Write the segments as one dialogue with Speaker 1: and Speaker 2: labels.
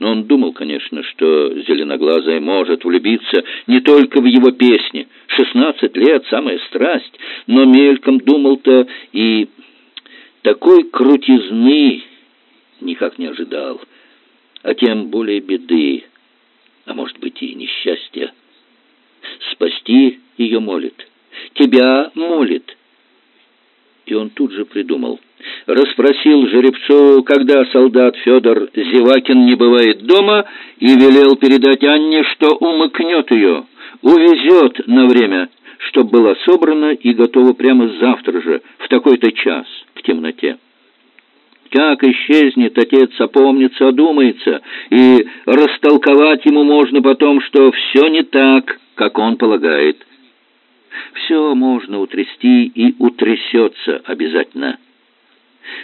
Speaker 1: Но он думал, конечно, что зеленоглазая может влюбиться не только в его песни. Шестнадцать лет — самая страсть. Но мельком думал-то и такой крутизны никак не ожидал. А тем более беды, а может быть и несчастья. Спасти ее молит, тебя молит. И он тут же придумал — расспросил Жеребцову, когда солдат Федор Зевакин не бывает дома, и велел передать Анне, что умыкнет ее, увезет на время, чтоб была собрана и готова прямо завтра же, в такой-то час, в темноте. Как исчезнет, отец опомнится, одумается, и растолковать ему можно потом, что все не так, как он полагает. Все можно утрясти и утрясется обязательно.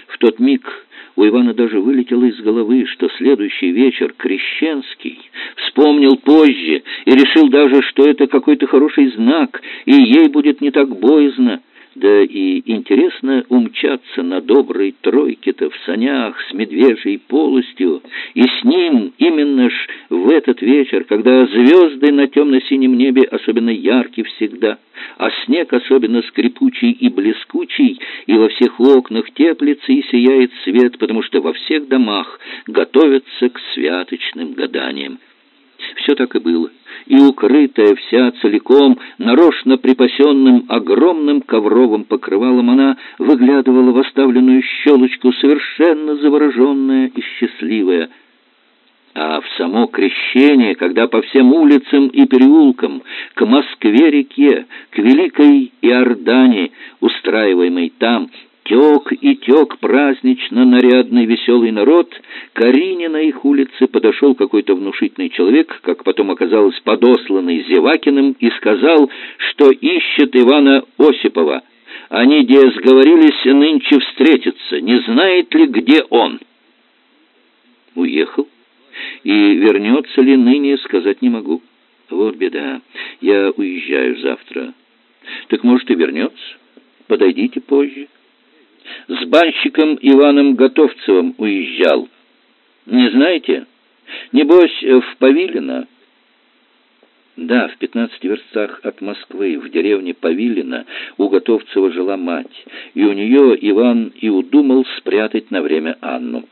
Speaker 1: В тот миг у Ивана даже вылетело из головы, что следующий вечер Крещенский вспомнил позже и решил даже, что это какой-то хороший знак, и ей будет не так боязно, да и интересно умчаться на доброй тройке-то в санях с медвежьей полостью, и с ним именно ж в этот вечер, когда звезды на темно-синем небе особенно ярки всегда, а снег особенно скрипучий и блескучий, и во всех окнах теплится и сияет свет, потому что во всех домах готовятся к святочным гаданиям. Все так и было. И укрытая вся целиком, нарочно припасенным огромным ковровым покрывалом, она выглядывала в оставленную щелочку, совершенно завороженная и счастливая. А в само крещение, когда по всем улицам и переулкам, к Москве-реке, к Великой Иордане, устраиваемой там, Тек и тек празднично нарядный веселый народ. Карине на их улице подошел какой-то внушительный человек, как потом оказалось подосланный Зевакиным, и сказал, что ищет Ивана Осипова. Они, где сговорились нынче встретиться, не знает ли, где он? Уехал. И вернется ли ныне, сказать не могу. Вот беда. Я уезжаю завтра. Так, может, и вернется. Подойдите позже с банщиком Иваном Готовцевым уезжал. Не знаете? Небось, в Павилино?» Да, в пятнадцати верстах от Москвы, в деревне Павилино, у Готовцева жила мать, и у нее Иван и удумал спрятать на время Анну.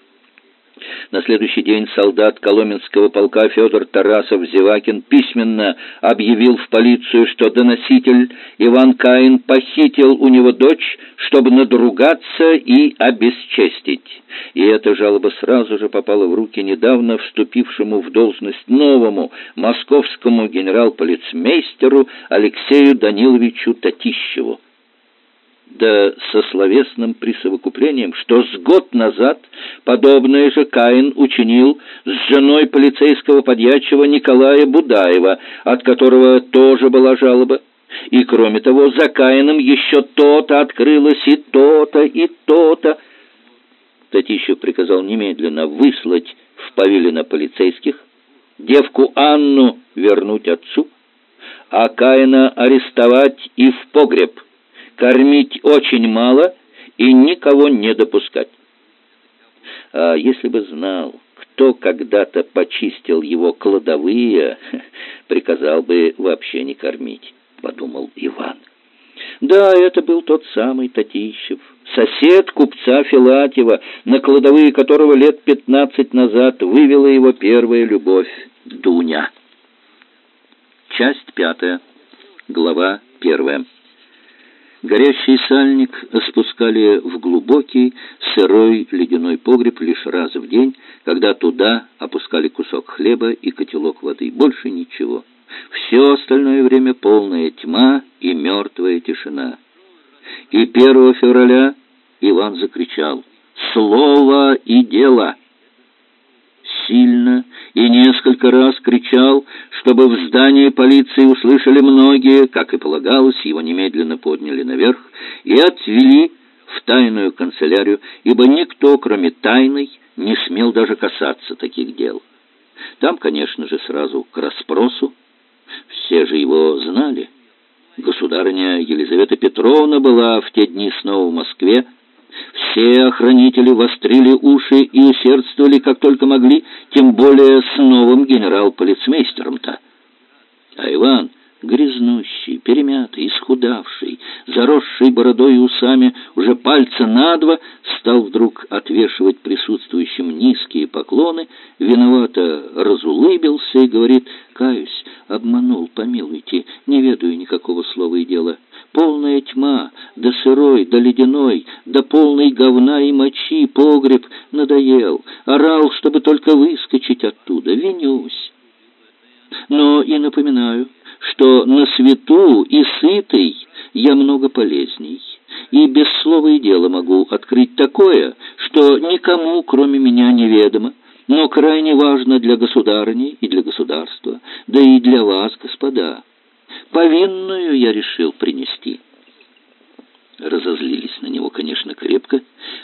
Speaker 1: На следующий день солдат Коломенского полка Федор Тарасов-Зевакин письменно объявил в полицию, что доноситель Иван Каин похитил у него дочь, чтобы надругаться и обесчестить. И эта жалоба сразу же попала в руки недавно вступившему в должность новому московскому генерал-полицмейстеру Алексею Даниловичу Татищеву да со словесным присовокуплением, что с год назад подобное же Каин учинил с женой полицейского подьячего Николая Будаева, от которого тоже была жалоба. И, кроме того, за Каином еще то-то открылось, и то-то, и то-то. Татищев приказал немедленно выслать в Павелина полицейских, девку Анну вернуть отцу, а Каина арестовать и в погреб – кормить очень мало и никого не допускать. А если бы знал, кто когда-то почистил его кладовые, приказал бы вообще не кормить, подумал Иван. Да, это был тот самый Татищев, сосед купца Филатьева, на кладовые которого лет пятнадцать назад вывела его первая любовь Дуня. Часть пятая, глава первая. Горящий сальник спускали в глубокий, сырой ледяной погреб лишь раз в день, когда туда опускали кусок хлеба и котелок воды. Больше ничего. Все остальное время полная тьма и мертвая тишина. И 1 февраля Иван закричал «Слово и дело!» Сильно и несколько раз кричал, чтобы в здании полиции услышали многие, как и полагалось, его немедленно подняли наверх и отвели в тайную канцелярию, ибо никто, кроме тайной, не смел даже касаться таких дел. Там, конечно же, сразу к расспросу. Все же его знали. Государыня Елизавета Петровна была в те дни снова в Москве, Все охранители вострили уши и усердствовали как только могли, тем более с новым генерал-полицмейстером-то. А Иван грязнущий, перемятый, исхудавший, заросший бородой и усами, уже пальца на два, стал вдруг отвешивать присутствующим низкие поклоны, виновато разулыбился и говорит, «Каюсь, обманул, помилуйте, не ведаю никакого слова и дела. Полная тьма, да сырой, да ледяной, да полный говна и мочи погреб надоел, орал, чтобы только выскочить оттуда, винюсь». Но и напоминаю, что на свету и сытый я много полезней, и без слова и дела могу открыть такое, что никому, кроме меня, неведомо, но крайне важно для государыни и для государства, да и для вас, господа. Повинную я решил принести» разозлились на него, конечно, крепко.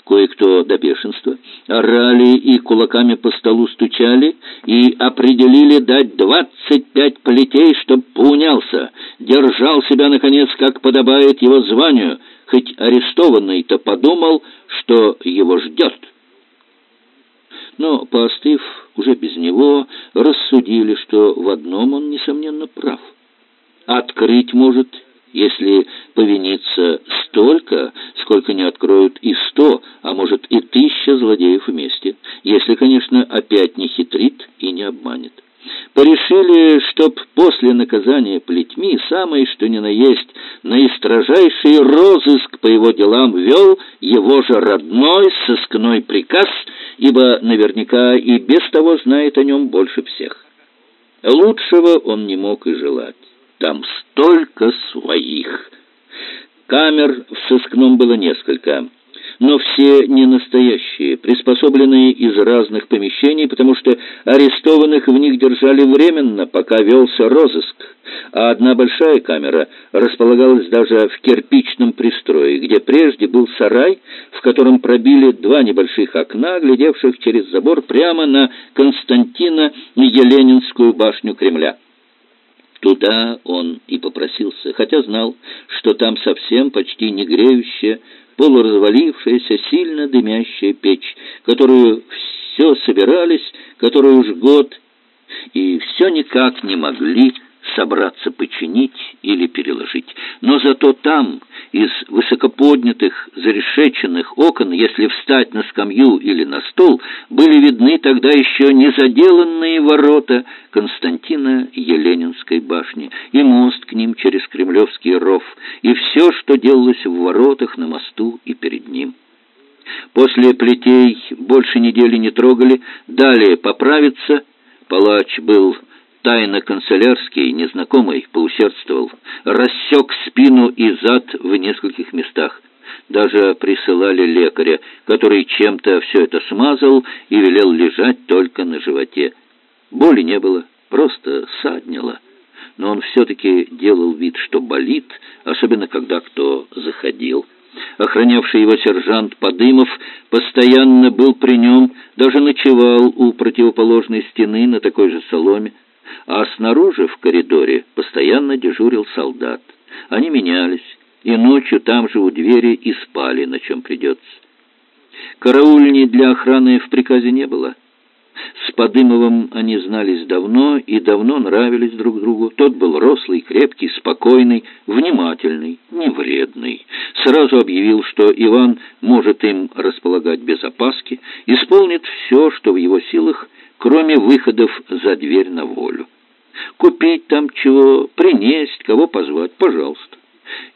Speaker 1: Кое-кто до бешенства. Орали и кулаками по столу стучали и определили дать двадцать пять плетей, чтоб поунялся. Держал себя, наконец, как подобает его званию, хоть арестованный-то подумал, что его ждет. Но, поостыв уже без него, рассудили, что в одном он, несомненно, прав. Открыть может если повинится столько, сколько не откроют и сто, а может и тысяча злодеев вместе, если, конечно, опять не хитрит и не обманет. Порешили, чтоб после наказания плетьми самое что ни на есть наистрожайший розыск по его делам вел его же родной сыскной приказ, ибо наверняка и без того знает о нем больше всех. Лучшего он не мог и желать. Там столько своих. Камер в сыскном было несколько, но все не настоящие, приспособленные из разных помещений, потому что арестованных в них держали временно, пока велся розыск, а одна большая камера располагалась даже в кирпичном пристрое, где прежде был сарай, в котором пробили два небольших окна, глядевших через забор прямо на Константина Еленинскую башню Кремля. Туда он и попросился, хотя знал, что там совсем почти не греющая, полуразвалившаяся, сильно дымящая печь, которую все собирались, которую уж год, и все никак не могли собраться починить или переложить. Но зато там, из высокоподнятых, зарешеченных окон, если встать на скамью или на стол, были видны тогда еще незаделанные ворота Константина Еленинской башни и мост к ним через Кремлевский ров, и все, что делалось в воротах, на мосту и перед ним. После плетей больше недели не трогали, далее поправиться. Палач был тайно-канцелярский, незнакомый, поусердствовал, рассек спину и зад в нескольких местах. Даже присылали лекаря, который чем-то все это смазал и велел лежать только на животе. Боли не было, просто саднило. Но он все-таки делал вид, что болит, особенно когда кто заходил. Охранявший его сержант Подымов постоянно был при нем, даже ночевал у противоположной стены на такой же соломе а снаружи в коридоре постоянно дежурил солдат. Они менялись, и ночью там же у двери и спали, на чем придется. Караульни для охраны в приказе не было. С Подымовым они знались давно и давно нравились друг другу. Тот был рослый, крепкий, спокойный, внимательный, невредный. Сразу объявил, что Иван может им располагать без опаски, исполнит все, что в его силах, кроме выходов за дверь на волю. Купить там чего, принесть, кого позвать, пожалуйста.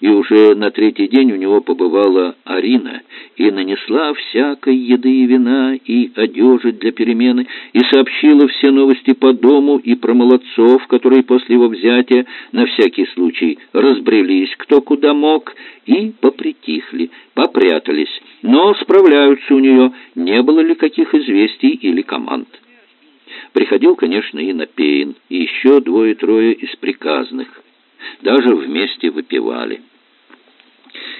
Speaker 1: И уже на третий день у него побывала Арина и нанесла всякой еды и вина и одежи для перемены, и сообщила все новости по дому и про молодцов, которые после его взятия на всякий случай разбрелись кто куда мог и попритихли, попрятались, но справляются у нее, не было ли каких известий или команд. Приходил, конечно, и Напеин, и еще двое-трое из приказных. Даже вместе выпивали.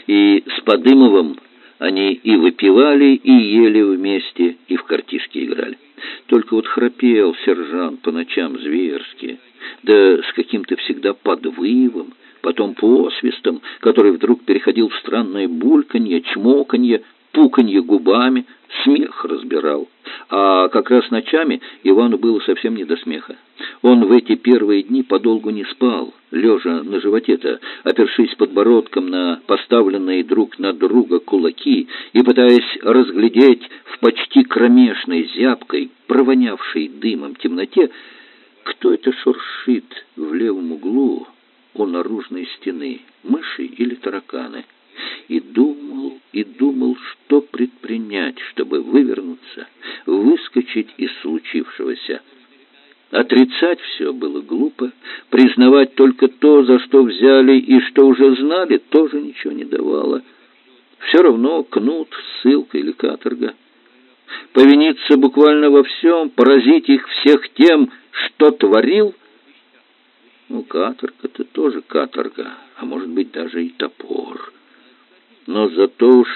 Speaker 1: И с Подымовым они и выпивали, и ели вместе, и в картишки играли. Только вот храпел сержант по ночам зверски, да с каким-то всегда подвывом, потом посвистом, который вдруг переходил в странное бульканье, чмоканье, пуканье губами, смех разбирал. А как раз ночами Ивану было совсем не до смеха. Он в эти первые дни подолгу не спал, лежа на животе-то, опершись подбородком на поставленные друг на друга кулаки и пытаясь разглядеть в почти кромешной, зябкой, провонявшей дымом темноте, кто это шуршит в левом углу у наружной стены, мыши или тараканы и думал, предпринять, чтобы вывернуться, выскочить из случившегося. Отрицать все было глупо, признавать только то, за что взяли и что уже знали, тоже ничего не давало. Все равно кнут, ссылка или каторга. Повиниться буквально во всем, поразить их всех тем, что творил, ну, каторга-то тоже каторга, а может быть даже и топор но зато уж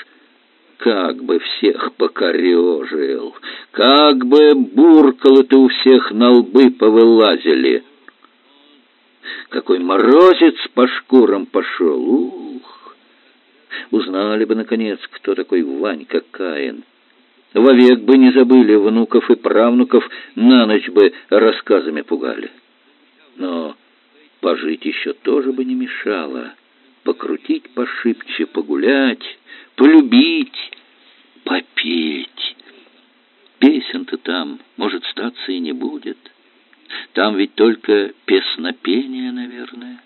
Speaker 1: как бы всех покорежил, как бы буркало ты у всех на лбы повылазили. Какой морозец по шкурам пошел, ух! Узнали бы, наконец, кто такой Ванька Каин. Вовек бы не забыли внуков и правнуков, на ночь бы рассказами пугали. Но пожить еще тоже бы не мешало покрутить пошибче, погулять, полюбить, попеть. Песен-то там, может, статься и не будет. Там ведь только песнопение, наверное.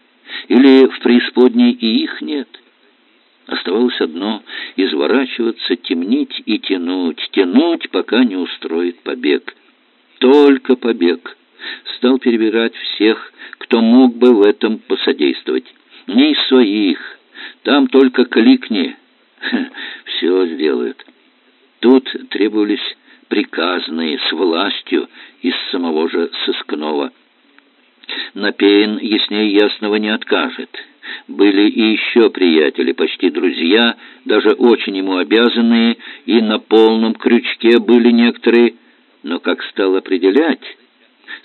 Speaker 1: Или в преисподней и их нет. Оставалось одно — изворачиваться, темнить и тянуть, тянуть, пока не устроит побег. Только побег. Стал перебирать всех, кто мог бы в этом посодействовать не своих. Там только кликни, все сделают. Тут требовались приказные с властью из самого же сыскного. Напеян яснее ясного не откажет. Были и еще приятели, почти друзья, даже очень ему обязанные, и на полном крючке были некоторые, но как стал определять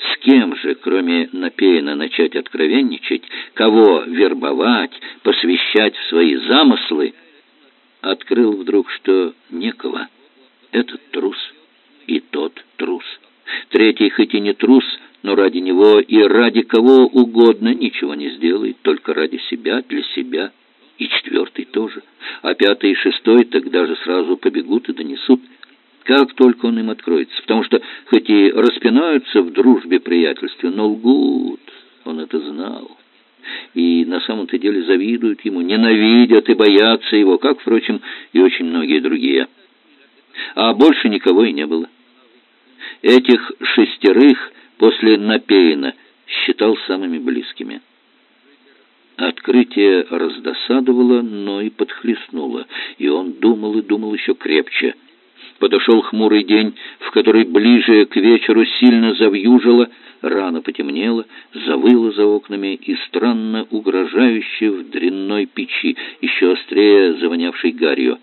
Speaker 1: с кем же, кроме Напеяна, начать откровенничать, кого вербовать, посвящать в свои замыслы, открыл вдруг, что некого. Этот трус и тот трус. Третий хоть и не трус, но ради него и ради кого угодно ничего не сделает, только ради себя, для себя. И четвертый тоже. А пятый и шестой тогда же сразу побегут и донесут как только он им откроется, потому что хоть и распинаются в дружбе приятельстве, но лгут, он это знал. И на самом-то деле завидуют ему, ненавидят и боятся его, как, впрочем, и очень многие другие. А больше никого и не было. Этих шестерых после Напеина считал самыми близкими. Открытие раздосадовало, но и подхлестнуло, и он думал и думал еще крепче – Подошел хмурый день, в который ближе к вечеру сильно завьюжило, рано потемнело, завыло за окнами и странно угрожающе в дрянной печи, еще острее завонявшей гарью.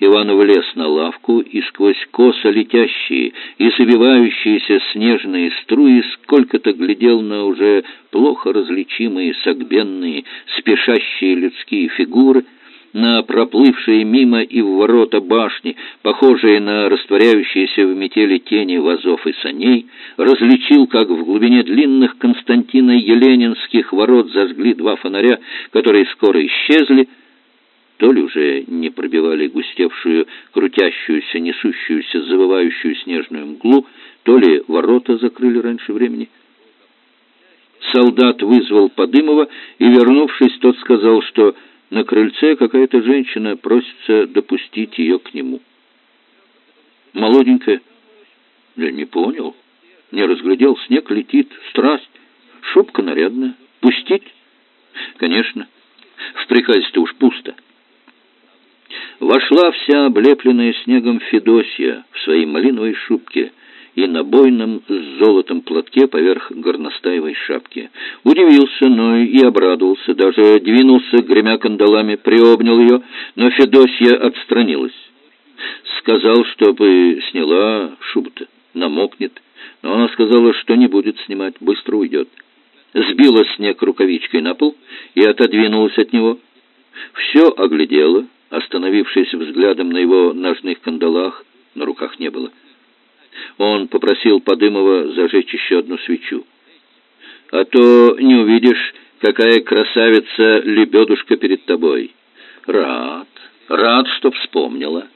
Speaker 1: Иван влез на лавку, и сквозь косо летящие и забивающиеся снежные струи сколько-то глядел на уже плохо различимые согбенные, спешащие людские фигуры — на проплывшие мимо и в ворота башни, похожие на растворяющиеся в метели тени вазов и саней, различил, как в глубине длинных Константино-Еленинских ворот зажгли два фонаря, которые скоро исчезли, то ли уже не пробивали густевшую, крутящуюся, несущуюся, завывающую снежную мглу, то ли ворота закрыли раньше времени. Солдат вызвал Подымова, и, вернувшись, тот сказал, что на крыльце какая-то женщина просится допустить ее к нему. Молоденькая. Я не понял. Не разглядел. Снег летит. Страсть. Шубка нарядная. Пустить? Конечно. В приказе-то уж пусто. Вошла вся облепленная снегом Федосия в своей малиновой шубке и на бойном с золотом платке поверх горностаевой шапки. Удивился, но и обрадовался, даже двинулся, гремя кандалами, приобнял ее, но Федосья отстранилась. Сказал, чтобы сняла шубу-то, намокнет, но она сказала, что не будет снимать, быстро уйдет. Сбила снег рукавичкой на пол и отодвинулась от него. Все оглядела, остановившись взглядом на его ножных кандалах, на руках не было. Он попросил Подымова зажечь еще одну свечу. «А то не увидишь, какая красавица лебедушка перед тобой. Рад, рад, что вспомнила.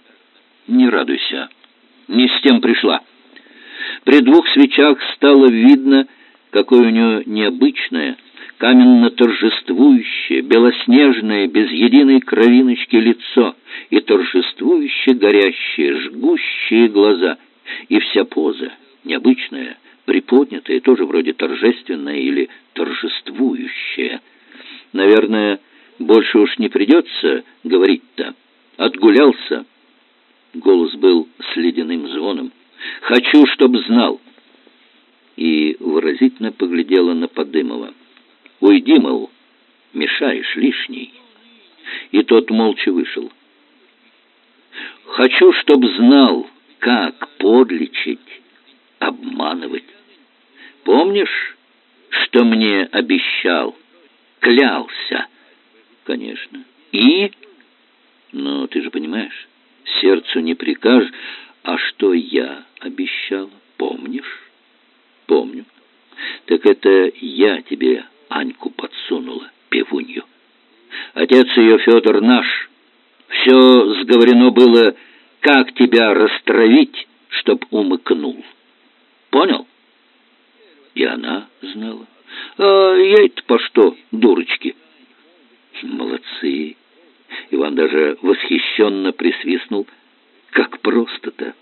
Speaker 1: Не радуйся, не с тем пришла». При двух свечах стало видно, какое у нее необычное, каменно-торжествующее, белоснежное, без единой кровиночки лицо и торжествующе горящие, жгущие глаза, и вся поза необычная, приподнятая, тоже вроде торжественная или торжествующая. Наверное, больше уж не придется говорить-то. Отгулялся. Голос был с ледяным звоном. «Хочу, чтоб знал!» И выразительно поглядела на Подымова. «Уйди, мол, мешаешь лишний». И тот молча вышел. «Хочу, чтоб знал, как подлечить, обманывать. Помнишь, что мне обещал, клялся?» «Конечно. И?» «Но ты же понимаешь, сердцу не прикажешь, а что я обещал, помнишь?» «Помню. Так это я тебе Аньку подсунула, пивунью. Отец ее, Федор, наш. Все сговорено было, как тебя растравить, чтоб умыкнул. Понял? И она знала. А ей-то по что, дурочки? Молодцы. Иван даже восхищенно присвистнул. Как просто-то.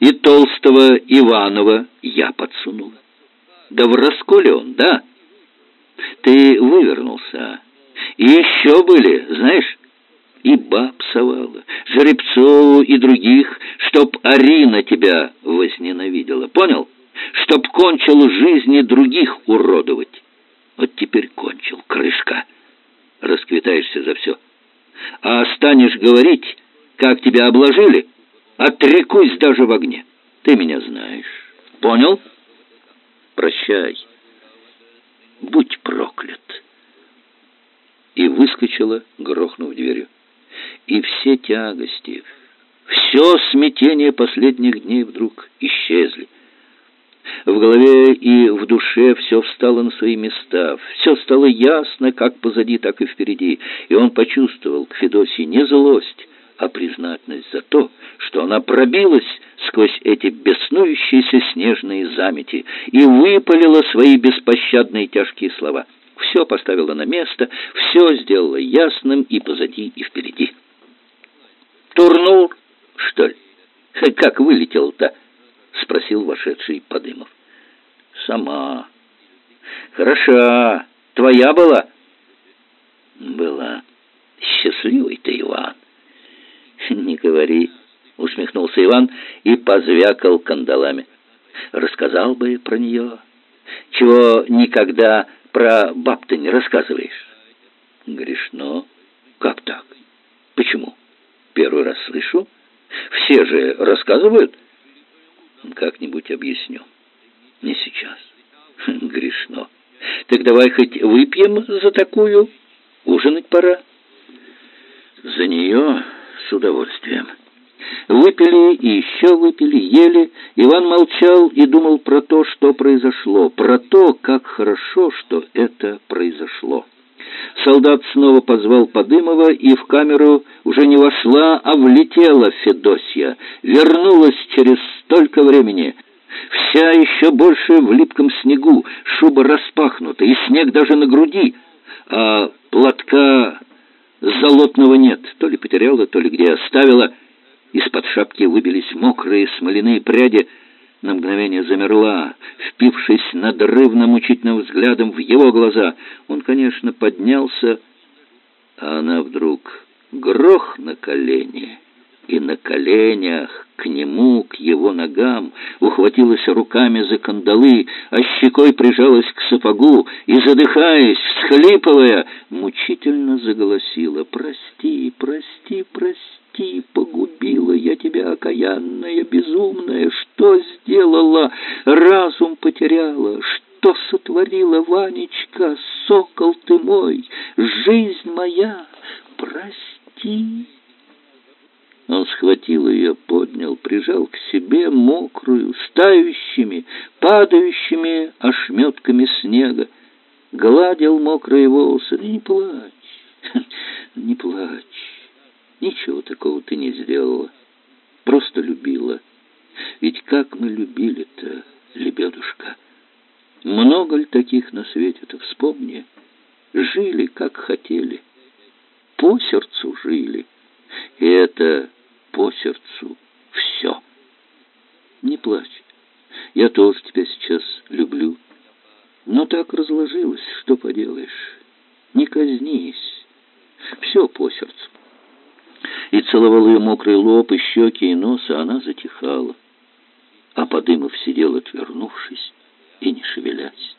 Speaker 1: И толстого Иванова я подсунула. Да в расколе он, да? Ты вывернулся. И еще были, знаешь, и баб совала, Жеребцову и других, чтоб Арина тебя возненавидела. Понял? Чтоб кончил жизни других уродовать. Вот теперь кончил, крышка. Расквитаешься за все. А станешь говорить, как тебя обложили, отрекусь даже в огне. Ты меня знаешь. Понял? Прощай будь проклят!» И выскочила, грохнув дверью. И все тягости, все смятение последних дней вдруг исчезли. В голове и в душе все встало на свои места, все стало ясно, как позади, так и впереди, и он почувствовал к Федосии не злость, а признательность за то, что она пробилась сквозь эти беснующиеся снежные замети и выпалила свои беспощадные тяжкие слова. Все поставила на место, все сделала ясным и позади, и впереди. «Турнур, что ли? Как вылетел-то?» — спросил вошедший Подымов. «Сама. Хороша. Твоя была?» «Была. Счастливый ты, Иван». «Не говори» усмехнулся Иван и позвякал кандалами. Рассказал бы про нее. Чего никогда про баб ты не рассказываешь? Грешно. Как так? Почему? Первый раз слышу. Все же рассказывают. Как-нибудь объясню. Не сейчас. Грешно. Так давай хоть выпьем за такую. Ужинать пора. За нее с удовольствием. Выпили и еще выпили, ели. Иван молчал и думал про то, что произошло, про то, как хорошо, что это произошло. Солдат снова позвал Подымова, и в камеру уже не вошла, а влетела Федосья. Вернулась через столько времени. Вся еще больше в липком снегу, шуба распахнута, и снег даже на груди, а платка золотного нет. То ли потеряла, то ли где оставила. Из-под шапки выбились мокрые смоляные пряди. На мгновение замерла, впившись надрывно мучительным взглядом в его глаза. Он, конечно, поднялся, а она вдруг грох на колени и на коленях к нему, к его ногам, ухватилась руками за кандалы, а щекой прижалась к сапогу и, задыхаясь, всхлипывая, мучительно заголосила «Прости, прости, прости, погубила я тебя, окаянная, безумная, что сделала, разум потеряла, что сотворила, Ванечка, сокол ты мой, жизнь моя, прости». Он схватил ее, поднял, прижал к себе мокрую, стающими, падающими ошметками снега, гладил мокрые волосы. «Не плачь, не плачь, ничего такого ты не сделала, просто любила. Ведь как мы любили-то, лебедушка!» Много ли таких на свете-то, вспомни. Жили, как хотели. По сердцу жили. И это по сердцу все. Не плачь. Я тоже тебя сейчас люблю. Но так разложилось, что поделаешь. Не казнись. Все по сердцу. И целовал ее мокрый лоб, и щеки, и нос, а она затихала. А Подымов сидел, отвернувшись, и не шевелясь.